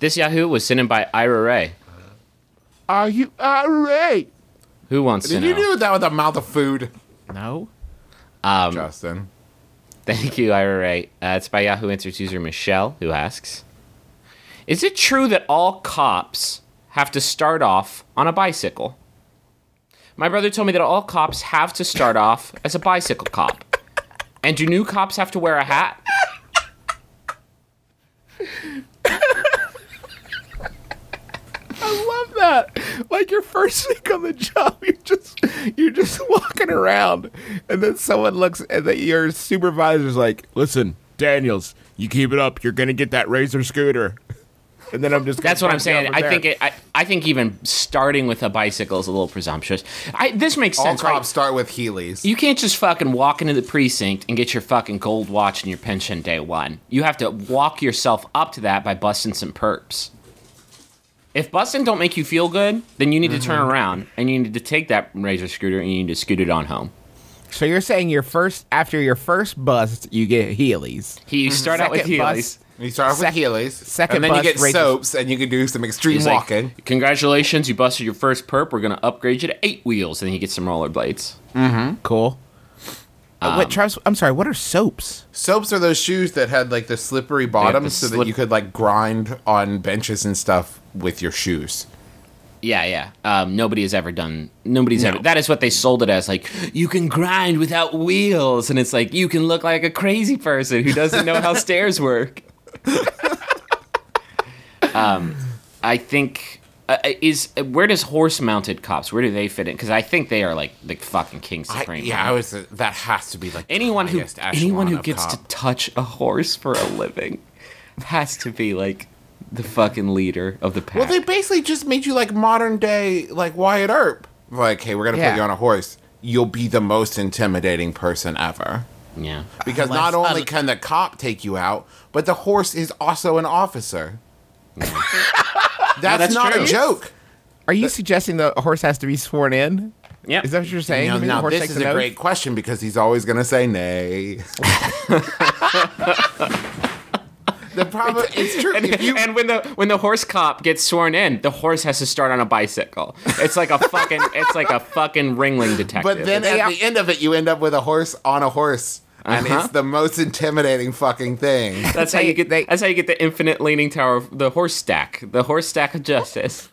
This Yahoo was sent in by Ira Ray. Are you all right? Who wants to Did know? you do that with a mouth of food, No. Um, Justin? Thank you, Ira Ray. Uh, it's by Yahoo Answers user Michelle, who asks Is it true that all cops have to start off on a bicycle? My brother told me that all cops have to start off as a bicycle cop. And do new cops have to wear a hat? I love that. Like your first week on the job, you're just you're just walking around, and then someone looks and then your supervisor's like, "Listen, Daniels, you keep it up, you're gonna get that razor scooter." And then I'm just. That's what I'm saying. I there. think it, I, I think even starting with a bicycle is a little presumptuous. I, this makes All sense, cops right? start with Heelys. You can't just fucking walk into the precinct and get your fucking gold watch and your pension day one. You have to walk yourself up to that by busting some perps. If busting don't make you feel good, then you need to turn Mm-hmm. around and you need to take that razor scooter and you need to scoot it on home. So you're saying your first after your first bust, you get Heelys. He you start out with Second Heelys. bus- You start off Sec- with Heelys, second and then you get razor- soaps, and you can do some extreme He's like, walking. Congratulations, you busted your first perp. We're gonna upgrade you to eight wheels, and then you get some rollerblades. Mhm. Cool. Uh, Um, wait, Travis, I'm sorry. What are soaps? Soaps are those shoes that had like the slippery bottoms, so that you could like grind on benches and stuff with your shoes. Yeah, yeah. Um, nobody has ever done. Nobody's ever. That is what they sold it as. Like you can grind without wheels, and it's like you can look like a crazy person who doesn't know how stairs work. um, I think uh, is where does horse-mounted cops? Where do they fit in? Because I think they are like the fucking king I, supreme. yeah, I was. Uh, that has to be like the anyone who anyone who gets cop. to touch a horse for a living has to be like the fucking leader of the pack. Well, they basically just made you like modern day, like Wyatt Earp. Like, hey, we're gonna Yeah. put you on a horse. You'll be the most intimidating person ever. yeah. Because Unless- not only un- can the cop take you out, but the horse is also an officer. that's, that's not true. a joke. Are you suggesting the horse has to be sworn in? Yeah. Is that what you're saying? Now, You mean the now this is a oath? great question because he's always going to say nay. the problem it's true. and, If you, and when the when the horse cop gets sworn in, the horse has to start on a bicycle. It's like a fucking it's like a fucking ringling detective. but then They at are- the end of it, you end up with a horse on a horse, and Uh-huh. it's the most intimidating fucking thing. that's how you get they- that's how you get the infinite leaning tower of the horse stack, the horse stack of justice.